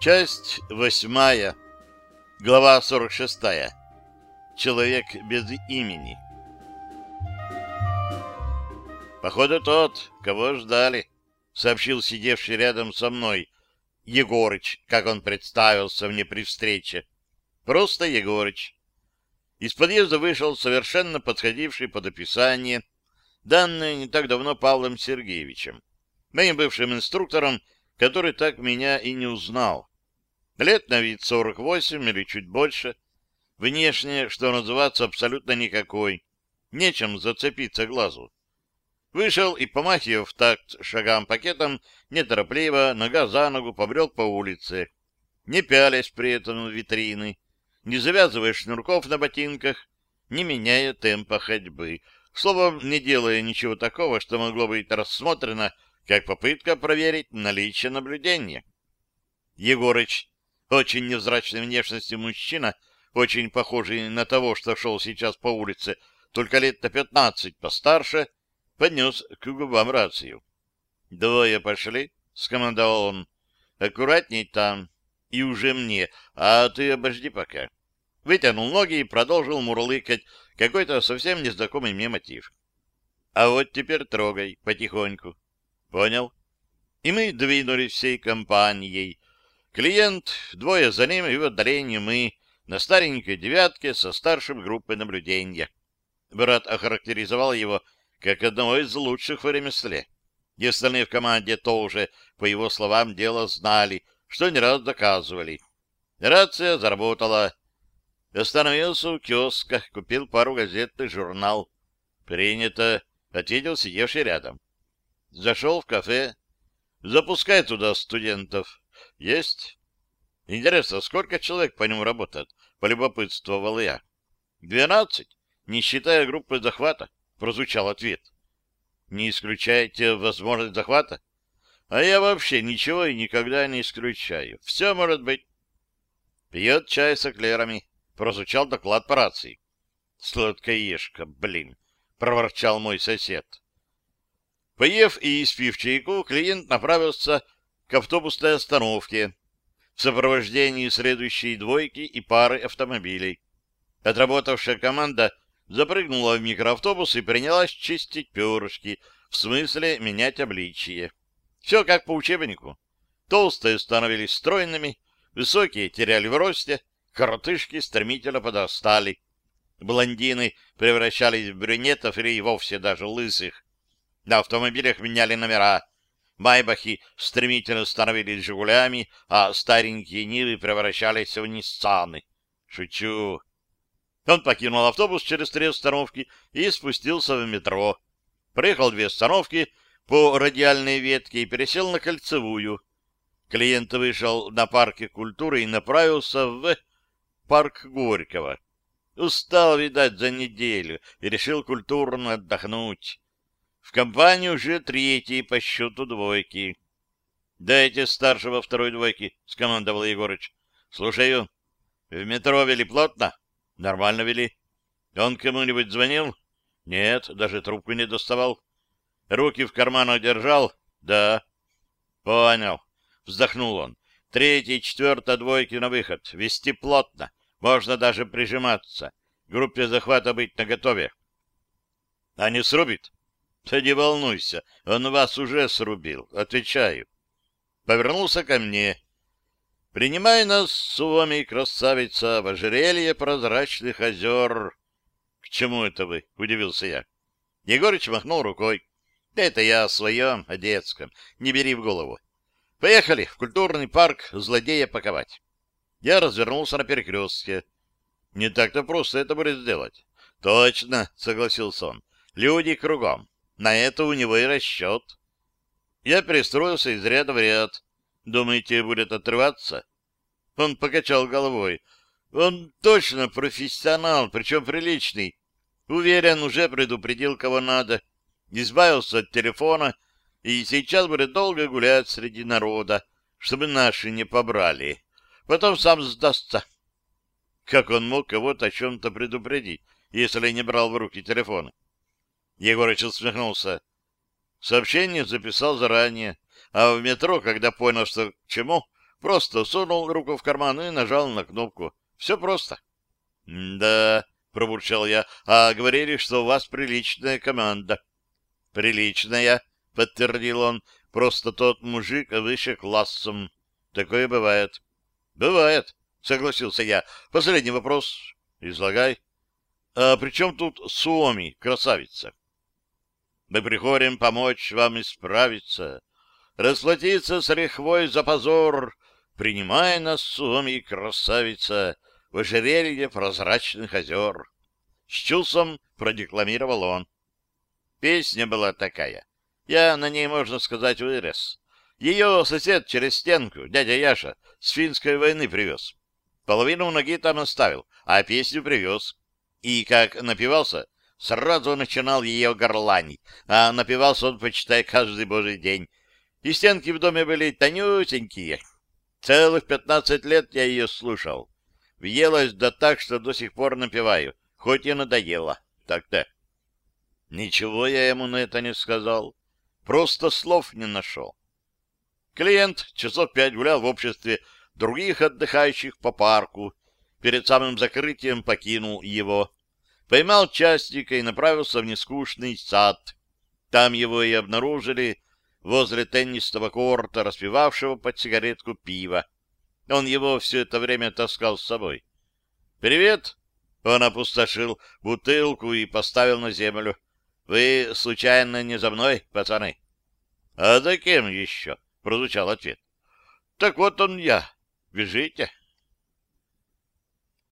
Часть восьмая. Глава сорок шестая. Человек без имени. Походу тот, кого ждали, сообщил сидевший рядом со мной Егорыч, как он представился мне при встрече. Просто Егорыч. Из подъезда вышел совершенно подходивший под описание, данное не так давно Павлом Сергеевичем, моим бывшим инструктором, который так меня и не узнал. Лет на вид 48 или чуть больше. Внешне, что называется, абсолютно никакой. Нечем зацепиться глазу. Вышел и, помахивая в такт шагам пакетом, неторопливо, нога за ногу, побрел по улице, не пялясь при этом в витрины, не завязывая шнурков на ботинках, не меняя темпа ходьбы, словом, не делая ничего такого, что могло быть рассмотрено как попытка проверить наличие наблюдения. Егорыч, очень невзрачной внешности мужчина, очень похожий на того, что шел сейчас по улице, только лет на пятнадцать постарше, поднес к губам рацию. «Двое пошли», — скомандовал он. «Аккуратней там. И уже мне. А ты обожди пока». Вытянул ноги и продолжил мурлыкать какой-то совсем незнакомый мне мотив. «А вот теперь трогай потихоньку». «Понял». И мы двинулись всей компанией. Клиент, двое за ним и в отдалении мы, на старенькой девятке со старшим группой наблюдения. Брат охарактеризовал его как одного из лучших в ремесле. И остальные в команде тоже, по его словам, дело знали, что не раз доказывали. Рация заработала. Остановился у киоска, купил пару газет и журнал. «Принято», — ответил сидевший рядом. Зашел в кафе. «Запускай туда студентов». «Есть». «Интересно, сколько человек по нему работает?» — полюбопытствовал я. «Двенадцать, не считая группы захвата». — прозвучал ответ. «Не исключаете возможность захвата?» «А я вообще ничего и никогда не исключаю. Все может быть». «Пьет чай с эклерами», — прозвучал доклад по рации. «Сладкоежка, блин», — проворчал мой сосед. Поев и испив чайку, клиент направился к автобусной остановке в сопровождении следующей двойки и пары автомобилей. Отработавшая команда — запрыгнула в микроавтобус и принялась чистить перышки, в смысле менять обличие. Все как по учебнику. Толстые становились стройными, высокие теряли в росте, коротышки стремительно подрастали. Блондины превращались в брюнетов или вовсе даже лысых. На автомобилях меняли номера. Майбахи стремительно становились «Жигулями», а старенькие Нивы превращались в Ниссаны. Шучу. Он покинул автобус через три остановки и спустился в метро. Проехал две остановки по радиальной ветке и пересел на кольцевую. Клиент вышел на парке культуры и направился в парк Горького. Устал, видать, за неделю и решил культурно отдохнуть. В компании уже третий по счету двойки. — Дайте старшего второй двойки, — скомандовал Егорыч. — Слушаю. — В метро вели плотно? Нормально вели. Он кому-нибудь звонил? Нет, даже трубку не доставал. Руки в карманах держал? Да. Понял. Вздохнул он. Третий, четвертый, двойки на выход. Вести плотно. Можно даже прижиматься. Группе захвата быть наготове. А не срубит? Да не волнуйся, он вас уже срубил. Отвечаю. Повернулся ко мне. Принимай нас, Суоми, красавица, в ожерелье прозрачных озер. — К чему это вы? — удивился я. Егорыч махнул рукой. — Это я о своем, о детском. Не бери в голову. Поехали в культурный парк злодея паковать. Я развернулся на перекрестке. Не так-то просто это будет сделать. — Точно, — согласился он. — Люди кругом. На это у него и расчет. Я перестроился из ряда в ряд. Думаете, будет отрываться? Он покачал головой. Он точно профессионал, причем приличный. Уверен, уже предупредил, кого надо. Избавился от телефона и сейчас будет долго гулять среди народа, чтобы наши не побрали. Потом сам сдастся. Как он мог кого-то о чем-то предупредить, если не брал в руки телефон? Егорыч усмехнулся. Сообщение записал заранее. А в метро, когда понял, что к чему, Просто сунул руку в карман и нажал на кнопку. Все просто. — Да, — пробурчал я, — а говорили, что у вас приличная команда. — Приличная, — подтвердил он, — просто тот мужик выше классом. Такое бывает. — Бывает, — согласился я. — Последний вопрос. Излагай. — А при чем тут Суоми, красавица? — Мы приходим помочь вам исправиться, расплатиться с лихвой за позор, принимая нас, Суоми, красавица, в ожерелье прозрачных озер. С чувством продекламировал он. Песня была такая. Я на ней, можно сказать, вырос. Ее сосед через стенку, дядя Яша, с финской войны привез. Половину ноги там оставил, а песню привез. И как напивался, сразу начинал ее горланить, а напивался он, почитай, каждый божий день. И стенки в доме были тонюсенькие. Целых пятнадцать лет я ее слушал. Въелась да так, что до сих пор напеваю, хоть и надоело. Так-то. Ничего я ему на это не сказал. Просто слов не нашел. Клиент часов пять гулял в обществе других отдыхающих по парку. Перед самым закрытием покинул его. Поймал частника и направился в нескучный сад. Там его и обнаружили возле теннисного корта, распивавшего под сигаретку пива. Он его все это время таскал с собой. «Привет!» Он опустошил бутылку и поставил на землю. «Вы, случайно, не за мной, пацаны?» «А за кем еще?» — прозвучал ответ. «Так вот он я. Бежите!»